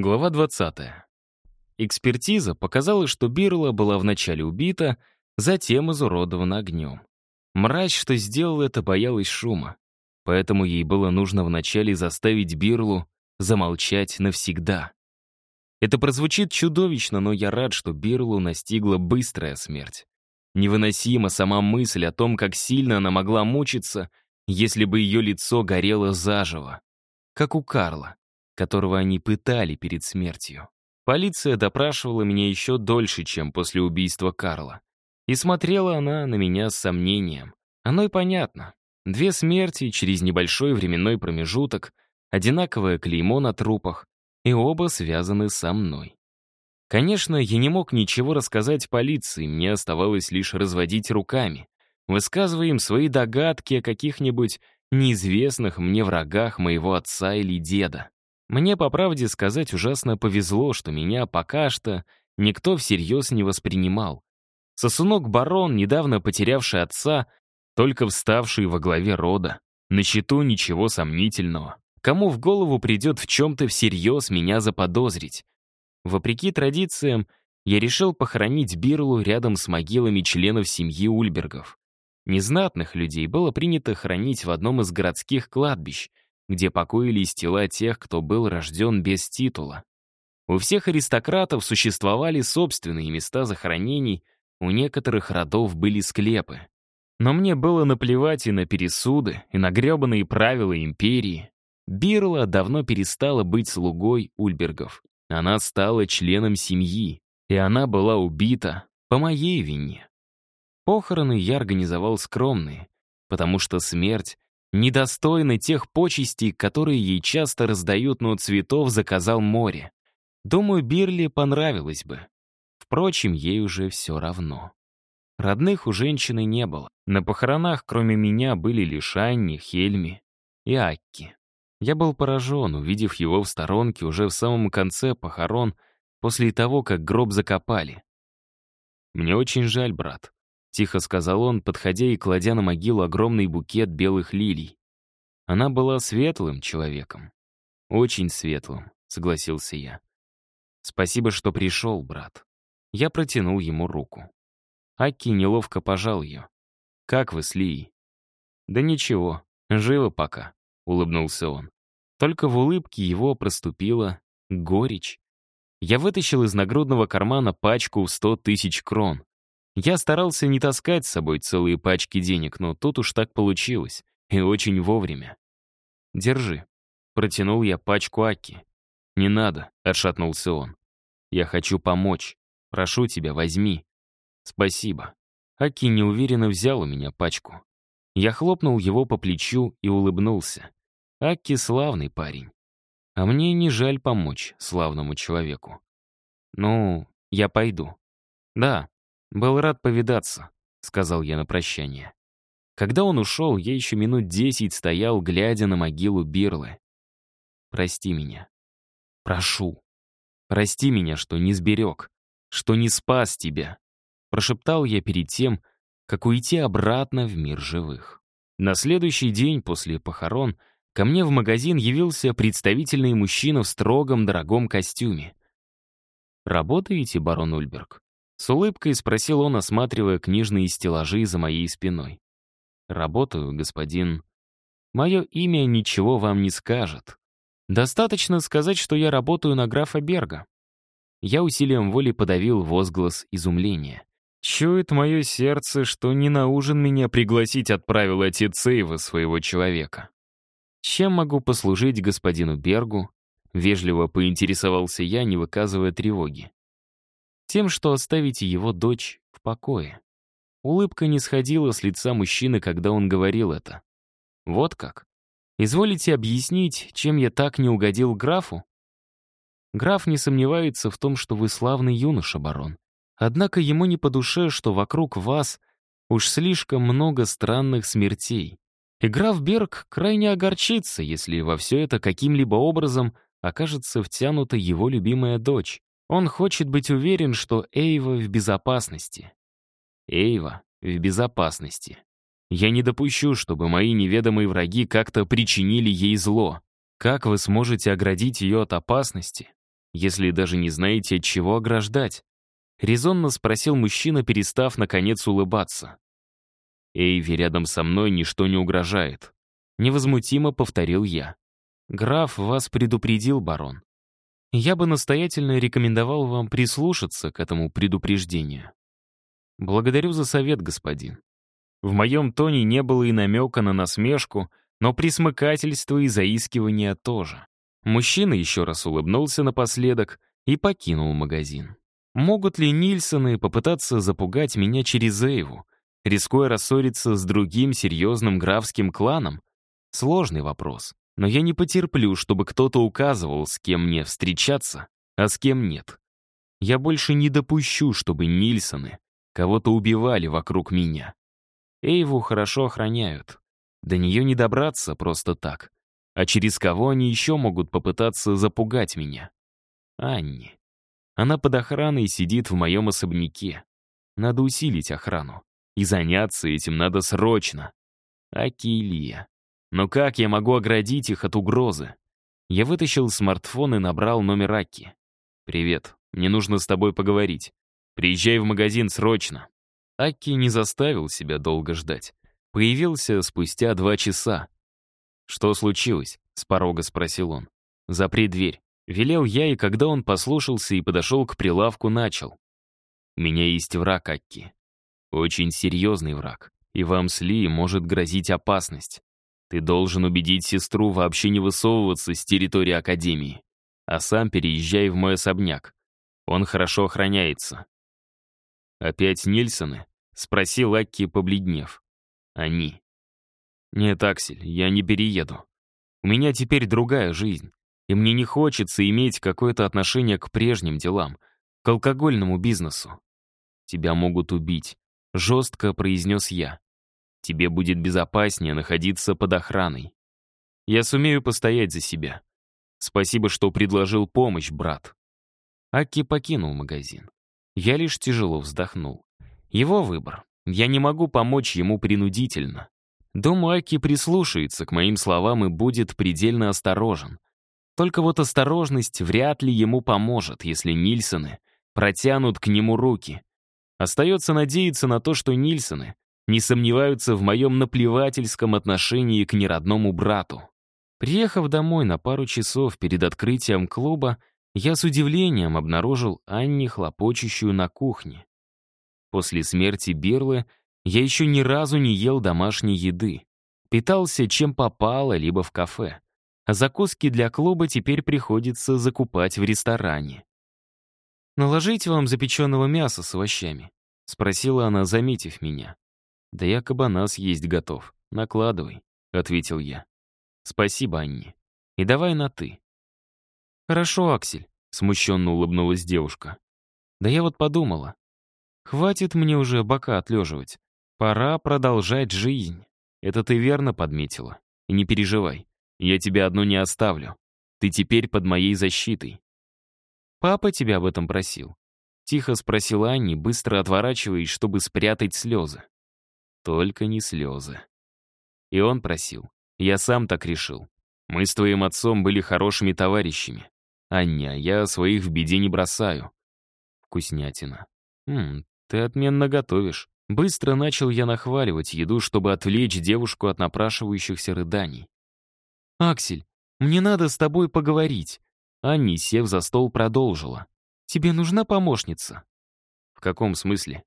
Глава 20. Экспертиза показала, что Бирла была вначале убита, затем изуродована огнем. Мразь, что сделала это, боялась шума. Поэтому ей было нужно вначале заставить Бирлу замолчать навсегда. Это прозвучит чудовищно, но я рад, что Бирлу настигла быстрая смерть. Невыносима сама мысль о том, как сильно она могла мучиться, если бы ее лицо горело заживо. Как у Карла, которого они пытали перед смертью. Полиция допрашивала меня еще дольше, чем после убийства Карла. И смотрела она на меня с сомнением. Оно и понятно. Две смерти через небольшой временной промежуток, одинаковое клеймо на трупах, и оба связаны со мной. Конечно, я не мог ничего рассказать полиции, мне оставалось лишь разводить руками, высказывая им свои догадки о каких-нибудь неизвестных мне врагах моего отца или деда. Мне, по правде сказать, ужасно повезло, что меня пока что никто всерьез не воспринимал. Сосунок-барон, недавно потерявший отца, только вставший во главе рода. На счету ничего сомнительного. Кому в голову придет в чем-то всерьез меня заподозрить? Вопреки традициям, я решил похоронить Бирлу рядом с могилами членов семьи Ульбергов. Незнатных людей было принято хранить в одном из городских кладбищ, где покоились тела тех, кто был рожден без титула. У всех аристократов существовали собственные места захоронений, у некоторых родов были склепы. Но мне было наплевать и на пересуды, и на гребаные правила империи. Бирла давно перестала быть слугой Ульбергов. Она стала членом семьи, и она была убита по моей вине. Похороны я организовал скромные, потому что смерть недостойна тех почестей, которые ей часто раздают, но цветов заказал море. Думаю, Бирли понравилось бы. Впрочем, ей уже все равно. Родных у женщины не было. На похоронах, кроме меня, были лишь Анни, Хельми и Акки. Я был поражен, увидев его в сторонке уже в самом конце похорон, после того, как гроб закопали. «Мне очень жаль, брат», — тихо сказал он, подходя и кладя на могилу огромный букет белых лилий. Она была светлым человеком. «Очень светлым», — согласился я. «Спасибо, что пришел, брат». Я протянул ему руку. Акки неловко пожал ее. «Как вы с Лией?» «Да ничего, живо пока», улыбнулся он. Только в улыбке его проступила горечь. Я вытащил из нагрудного кармана пачку в сто тысяч крон. Я старался не таскать с собой целые пачки денег, но тут уж так получилось, и очень вовремя. «Держи», — протянул я пачку Аки. «Не надо», — отшатнулся он. «Я хочу помочь. Прошу тебя, возьми». «Спасибо». Аки неуверенно взял у меня пачку. Я хлопнул его по плечу и улыбнулся. Акки славный парень. А мне не жаль помочь славному человеку. Ну, я пойду. Да, был рад повидаться, сказал я на прощание. Когда он ушел, я еще минут десять стоял, глядя на могилу Бирлы. Прости меня. Прошу. Прости меня, что не сберег, что не спас тебя. Прошептал я перед тем, как уйти обратно в мир живых. На следующий день после похорон Ко мне в магазин явился представительный мужчина в строгом дорогом костюме. «Работаете, барон Ульберг?» С улыбкой спросил он, осматривая книжные стеллажи за моей спиной. «Работаю, господин. Мое имя ничего вам не скажет. Достаточно сказать, что я работаю на графа Берга». Я усилием воли подавил возглас изумления. Чует мое сердце, что не на ужин меня пригласить отправил отец Эйва своего человека. «Чем могу послужить господину Бергу?» Вежливо поинтересовался я, не выказывая тревоги. «Тем, что оставите его дочь в покое». Улыбка не сходила с лица мужчины, когда он говорил это. «Вот как? Изволите объяснить, чем я так не угодил графу?» Граф не сомневается в том, что вы славный юноша, барон. Однако ему не по душе, что вокруг вас уж слишком много странных смертей. И граф Берг крайне огорчится, если во все это каким-либо образом окажется втянута его любимая дочь. Он хочет быть уверен, что Эйва в безопасности. Эйва в безопасности. Я не допущу, чтобы мои неведомые враги как-то причинили ей зло. Как вы сможете оградить ее от опасности, если даже не знаете, от чего ограждать?» Резонно спросил мужчина, перестав, наконец, улыбаться. «Эйви, рядом со мной ничто не угрожает», — невозмутимо повторил я. «Граф вас предупредил, барон. Я бы настоятельно рекомендовал вам прислушаться к этому предупреждению». «Благодарю за совет, господин». В моем тоне не было и намека на насмешку, но присмыкательство и заискивание тоже. Мужчина еще раз улыбнулся напоследок и покинул магазин. Могут ли Нильсоны попытаться запугать меня через Эйву, рискуя рассориться с другим серьезным графским кланом? Сложный вопрос. Но я не потерплю, чтобы кто-то указывал, с кем мне встречаться, а с кем нет. Я больше не допущу, чтобы Нильсоны кого-то убивали вокруг меня. Эйву хорошо охраняют. До нее не добраться просто так. А через кого они еще могут попытаться запугать меня? Анни. Она под охраной сидит в моем особняке. Надо усилить охрану. И заняться этим надо срочно. Аки и Лия. Но как я могу оградить их от угрозы? Я вытащил смартфон и набрал номер Аки. «Привет, мне нужно с тобой поговорить. Приезжай в магазин срочно». Аки не заставил себя долго ждать. Появился спустя два часа. «Что случилось?» — с порога спросил он. «Запри дверь». Велел я, и когда он послушался и подошел к прилавку, начал. «У меня есть враг, Акки. Очень серьезный враг, и вам с Ли может грозить опасность. Ты должен убедить сестру вообще не высовываться с территории Академии, а сам переезжай в мой особняк. Он хорошо охраняется». «Опять Нильсоны?» — спросил Акки, побледнев. «Они». «Нет, Аксель, я не перееду. У меня теперь другая жизнь, и мне не хочется иметь какое-то отношение к прежним делам, к алкогольному бизнесу. Тебя могут убить», — жестко произнес я. «Тебе будет безопаснее находиться под охраной. Я сумею постоять за себя. Спасибо, что предложил помощь, брат». Аки покинул магазин. Я лишь тяжело вздохнул. Его выбор. Я не могу помочь ему принудительно. Думаю, Аки прислушается к моим словам и будет предельно осторожен. Только вот осторожность вряд ли ему поможет, если Нильсоны протянут к нему руки. Остается надеяться на то, что Нильсоны не сомневаются в моем наплевательском отношении к неродному брату. Приехав домой на пару часов перед открытием клуба, я с удивлением обнаружил Анни, хлопочущую на кухне. После смерти Бирлы я еще ни разу не ел домашней еды. Питался чем попало, либо в кафе. А закуски для клуба теперь приходится закупать в ресторане. «Наложить вам запеченного мяса с овощами?» — спросила она, заметив меня. «Да я кабана съесть готов. Накладывай», — ответил я. «Спасибо, Анни. И давай на «ты». «Хорошо, Аксель», — смущенно улыбнулась девушка. «Да я вот подумала. Хватит мне уже бока отлеживать. Пора продолжать жизнь. Это ты верно подметила. И не переживай, я тебя одну не оставлю. Ты теперь под моей защитой». «Папа тебя об этом просил?» Тихо спросила Анни, быстро отворачиваясь, чтобы спрятать слезы. Только не слезы. И он просил. Я сам так решил. Мы с твоим отцом были хорошими товарищами. Аня, я своих в беде не бросаю. Вкуснятина. Хм, ты отменно готовишь. Быстро начал я нахваливать еду, чтобы отвлечь девушку от напрашивающихся рыданий. «Аксель, мне надо с тобой поговорить». Анни, сев за стол, продолжила. «Тебе нужна помощница?» «В каком смысле?»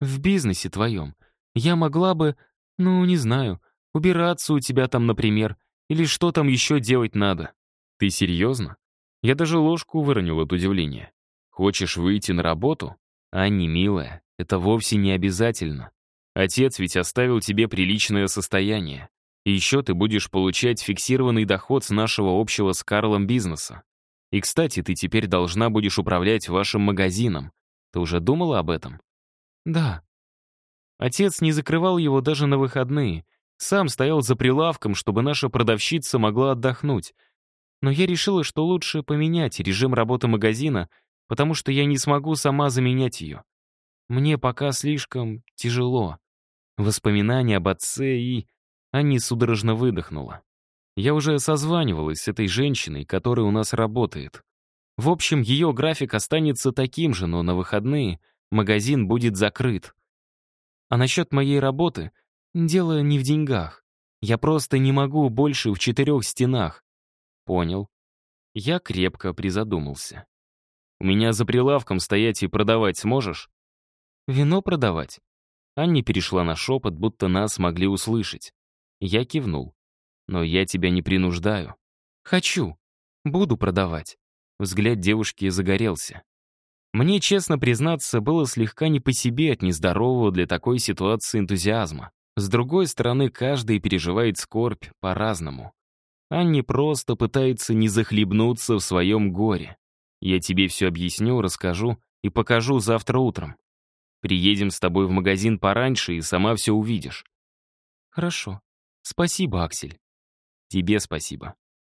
«В бизнесе твоем. Я могла бы, ну, не знаю, убираться у тебя там, например, или что там еще делать надо». «Ты серьезно?» Я даже ложку выронил от удивления. «Хочешь выйти на работу?» «Анни, милая, это вовсе не обязательно. Отец ведь оставил тебе приличное состояние. И еще ты будешь получать фиксированный доход с нашего общего с Карлом бизнеса. И, кстати, ты теперь должна будешь управлять вашим магазином. Ты уже думала об этом? Да. Отец не закрывал его даже на выходные. Сам стоял за прилавком, чтобы наша продавщица могла отдохнуть но я решила, что лучше поменять режим работы магазина, потому что я не смогу сама заменять ее. Мне пока слишком тяжело. Воспоминания об отце и... Анни судорожно выдохнула. Я уже созванивалась с этой женщиной, которая у нас работает. В общем, ее график останется таким же, но на выходные магазин будет закрыт. А насчет моей работы дело не в деньгах. Я просто не могу больше в четырех стенах. Понял. Я крепко призадумался. У меня за прилавком стоять и продавать сможешь? Вино продавать? Анни перешла на шепот, будто нас могли услышать. Я кивнул. «Но я тебя не принуждаю». «Хочу. Буду продавать». Взгляд девушки загорелся. Мне, честно признаться, было слегка не по себе от нездорового для такой ситуации энтузиазма. С другой стороны, каждый переживает скорбь по-разному. Анни просто пытается не захлебнуться в своем горе. Я тебе все объясню, расскажу и покажу завтра утром. Приедем с тобой в магазин пораньше и сама все увидишь». «Хорошо. Спасибо, Аксель». «Тебе спасибо.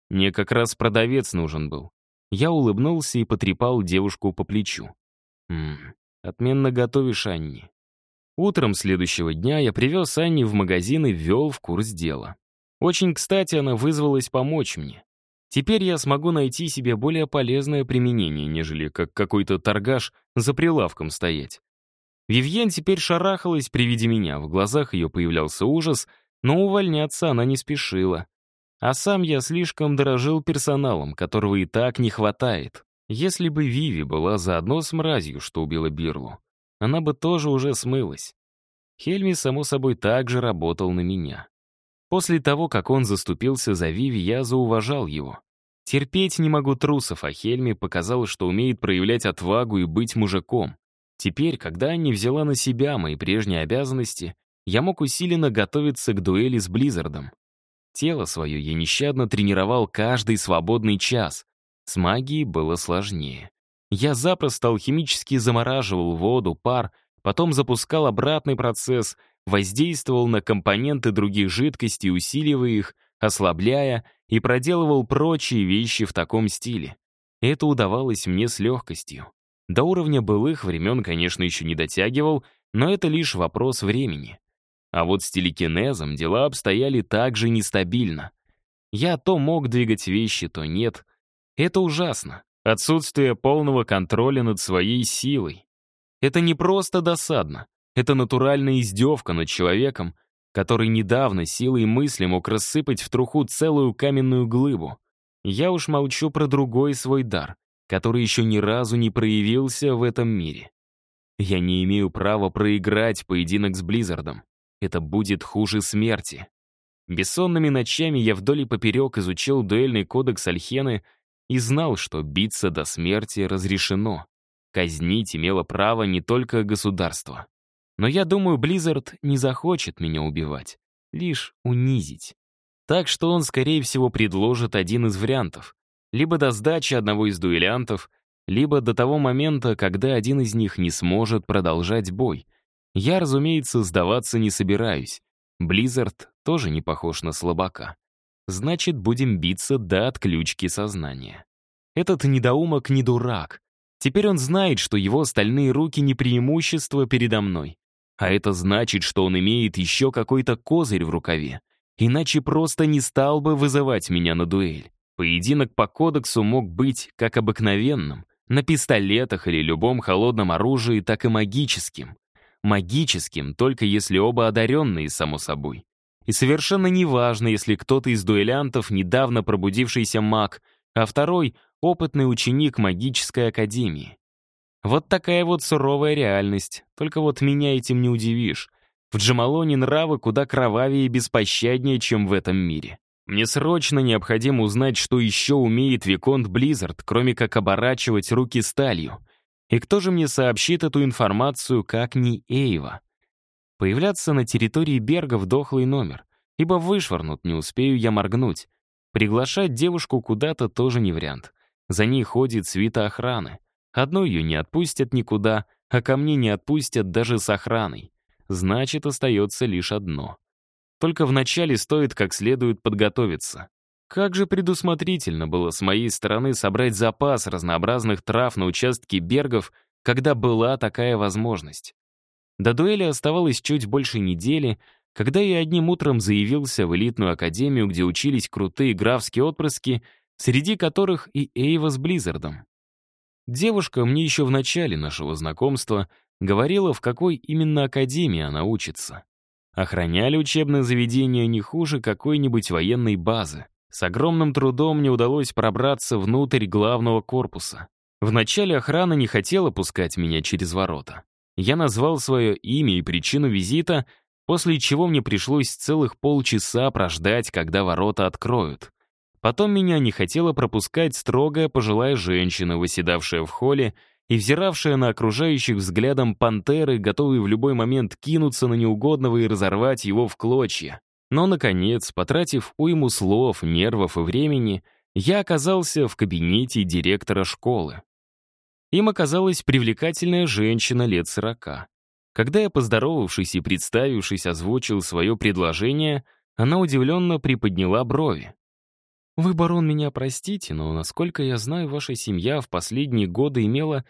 Мне как раз продавец нужен был». Я улыбнулся и потрепал девушку по плечу. «Ммм, отменно готовишь, Анни». Утром следующего дня я привез Анни в магазин и ввел в курс дела. Очень кстати, она вызвалась помочь мне. Теперь я смогу найти себе более полезное применение, нежели как какой-то торгаш за прилавком стоять. Вивьен теперь шарахалась при виде меня, в глазах ее появлялся ужас, но увольняться она не спешила. А сам я слишком дорожил персоналом, которого и так не хватает. Если бы Виви была заодно с мразью, что убила Бирлу, она бы тоже уже смылась. Хельми, само собой, также работал на меня. После того, как он заступился за Виви, я зауважал его. Терпеть не могу трусов, а Хельми показал, что умеет проявлять отвагу и быть мужиком. Теперь, когда Анни взяла на себя мои прежние обязанности, я мог усиленно готовиться к дуэли с Близзардом. Тело свое я нещадно тренировал каждый свободный час. С магией было сложнее. Я запросто алхимически замораживал воду, пар, потом запускал обратный процесс, воздействовал на компоненты других жидкостей, усиливая их, ослабляя, и проделывал прочие вещи в таком стиле. Это удавалось мне с легкостью. До уровня былых времен, конечно, еще не дотягивал, но это лишь вопрос времени. А вот с телекинезом дела обстояли также нестабильно. Я то мог двигать вещи, то нет. Это ужасно. Отсутствие полного контроля над своей силой. Это не просто досадно. Это натуральная издевка над человеком, который недавно силой мысли мог рассыпать в труху целую каменную глыбу. Я уж молчу про другой свой дар который еще ни разу не проявился в этом мире. Я не имею права проиграть поединок с Близзардом. Это будет хуже смерти. Бессонными ночами я вдоль и поперек изучил дуэльный кодекс Альхены и знал, что биться до смерти разрешено. Казнить имело право не только государство. Но я думаю, Близзард не захочет меня убивать, лишь унизить. Так что он, скорее всего, предложит один из вариантов либо до сдачи одного из дуэлянтов, либо до того момента, когда один из них не сможет продолжать бой. Я, разумеется, сдаваться не собираюсь. Близзард тоже не похож на слабака. Значит, будем биться до отключки сознания. Этот недоумок не дурак. Теперь он знает, что его стальные руки не преимущество передо мной. А это значит, что он имеет еще какой-то козырь в рукаве. Иначе просто не стал бы вызывать меня на дуэль. Поединок по кодексу мог быть как обыкновенным, на пистолетах или любом холодном оружии, так и магическим. Магическим, только если оба одаренные, само собой. И совершенно неважно, если кто-то из дуэлянтов недавно пробудившийся маг, а второй — опытный ученик магической академии. Вот такая вот суровая реальность, только вот меня этим не удивишь. В Джамалоне нравы куда кровавее и беспощаднее, чем в этом мире. Мне срочно необходимо узнать, что еще умеет Виконт Близзард, кроме как оборачивать руки сталью. И кто же мне сообщит эту информацию, как не Эйва? Появляться на территории Берга в дохлый номер, ибо вышвырнут, не успею я моргнуть. Приглашать девушку куда-то тоже не вариант. За ней ходит свита охраны. Одну ее не отпустят никуда, а ко мне не отпустят даже с охраной. Значит, остается лишь одно только вначале стоит как следует подготовиться. Как же предусмотрительно было с моей стороны собрать запас разнообразных трав на участке бергов, когда была такая возможность. До дуэли оставалось чуть больше недели, когда я одним утром заявился в элитную академию, где учились крутые графские отпрыски, среди которых и Эйва с Близзардом. Девушка мне еще в начале нашего знакомства говорила, в какой именно академии она учится. Охраняли учебное заведение не хуже какой-нибудь военной базы. С огромным трудом мне удалось пробраться внутрь главного корпуса. Вначале охрана не хотела пускать меня через ворота. Я назвал свое имя и причину визита, после чего мне пришлось целых полчаса прождать, когда ворота откроют. Потом меня не хотела пропускать строгая пожилая женщина, выседавшая в холле и взиравшая на окружающих взглядом пантеры, готовые в любой момент кинуться на неугодного и разорвать его в клочья. Но, наконец, потратив уйму слов, нервов и времени, я оказался в кабинете директора школы. Им оказалась привлекательная женщина лет сорока. Когда я, поздоровавшись и представившись, озвучил свое предложение, она удивленно приподняла брови. «Вы, барон, меня простите, но, насколько я знаю, ваша семья в последние годы имела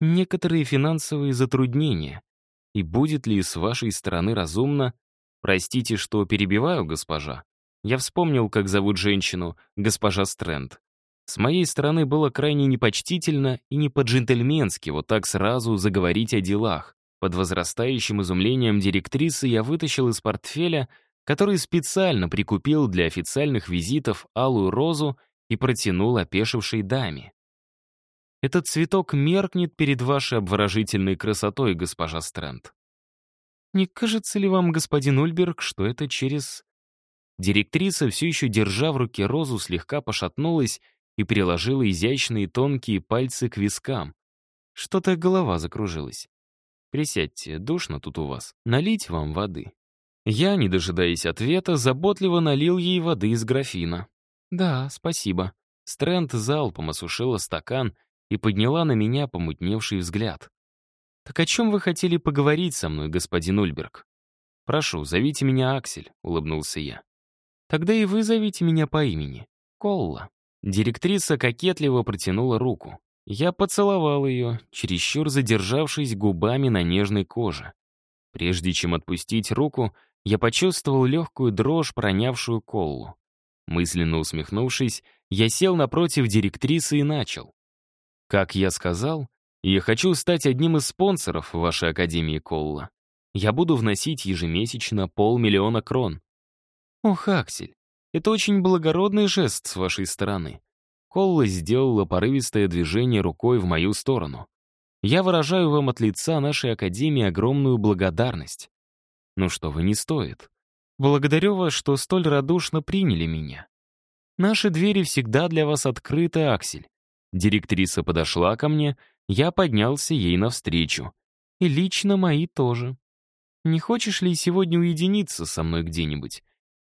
некоторые финансовые затруднения. И будет ли с вашей стороны разумно... Простите, что перебиваю, госпожа. Я вспомнил, как зовут женщину, госпожа Стрэнд. С моей стороны было крайне непочтительно и не по-джентльменски вот так сразу заговорить о делах. Под возрастающим изумлением директрисы я вытащил из портфеля который специально прикупил для официальных визитов алую розу и протянул опешившей даме. «Этот цветок меркнет перед вашей обворожительной красотой, госпожа Стрэнд. Не кажется ли вам, господин Ульберг, что это через...» Директриса, все еще держа в руке розу, слегка пошатнулась и приложила изящные тонкие пальцы к вискам. Что-то голова закружилась. «Присядьте, душно тут у вас. Налить вам воды?» Я, не дожидаясь ответа, заботливо налил ей воды из графина. «Да, спасибо». Стрэнд залпом осушила стакан и подняла на меня помутневший взгляд. «Так о чем вы хотели поговорить со мной, господин Ульберг?» «Прошу, зовите меня Аксель», — улыбнулся я. «Тогда и вы зовите меня по имени. Колла». Директриса кокетливо протянула руку. Я поцеловал ее, чересчур задержавшись губами на нежной коже. Прежде чем отпустить руку, я почувствовал легкую дрожь, пронявшую Коллу. Мысленно усмехнувшись, я сел напротив директрисы и начал. Как я сказал, я хочу стать одним из спонсоров вашей Академии Колла. Я буду вносить ежемесячно полмиллиона крон. Ох, Аксель, это очень благородный жест с вашей стороны. Колла сделала порывистое движение рукой в мою сторону. Я выражаю вам от лица нашей Академии огромную благодарность. Ну что вы, не стоит. Благодарю вас, что столь радушно приняли меня. Наши двери всегда для вас открыты, Аксель. Директриса подошла ко мне, я поднялся ей навстречу. И лично мои тоже. Не хочешь ли сегодня уединиться со мной где-нибудь?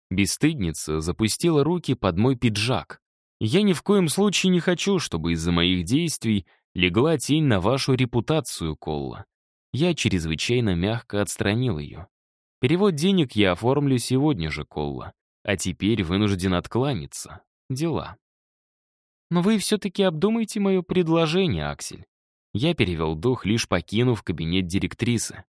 Бесстыдница запустила руки под мой пиджак. Я ни в коем случае не хочу, чтобы из-за моих действий легла тень на вашу репутацию, Колла. Я чрезвычайно мягко отстранил ее. Перевод денег я оформлю сегодня же, Колла. А теперь вынужден откланяться. Дела. Но вы все-таки обдумайте мое предложение, Аксель. Я перевел дух, лишь покинув кабинет директрисы.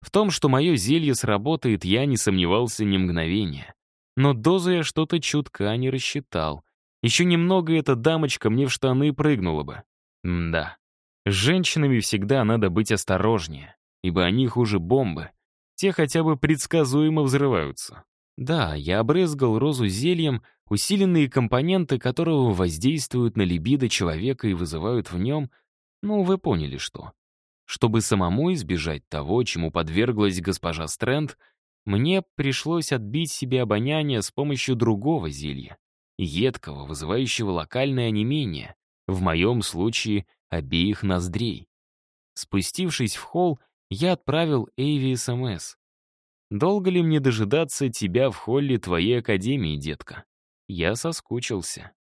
В том, что мое зелье сработает, я не сомневался ни мгновения. Но дозу я что-то чутка не рассчитал. Еще немного эта дамочка мне в штаны прыгнула бы. М да. С женщинами всегда надо быть осторожнее, ибо они хуже бомбы — те хотя бы предсказуемо взрываются. Да, я обрызгал розу зельем, усиленные компоненты которого воздействуют на либидо человека и вызывают в нем, ну, вы поняли что. Чтобы самому избежать того, чему подверглась госпожа Стрэнд, мне пришлось отбить себе обоняние с помощью другого зелья, едкого, вызывающего локальное онемение, в моем случае обеих ноздрей. Спустившись в холл, я отправил Эйви СМС. «Долго ли мне дожидаться тебя в холле твоей академии, детка? Я соскучился».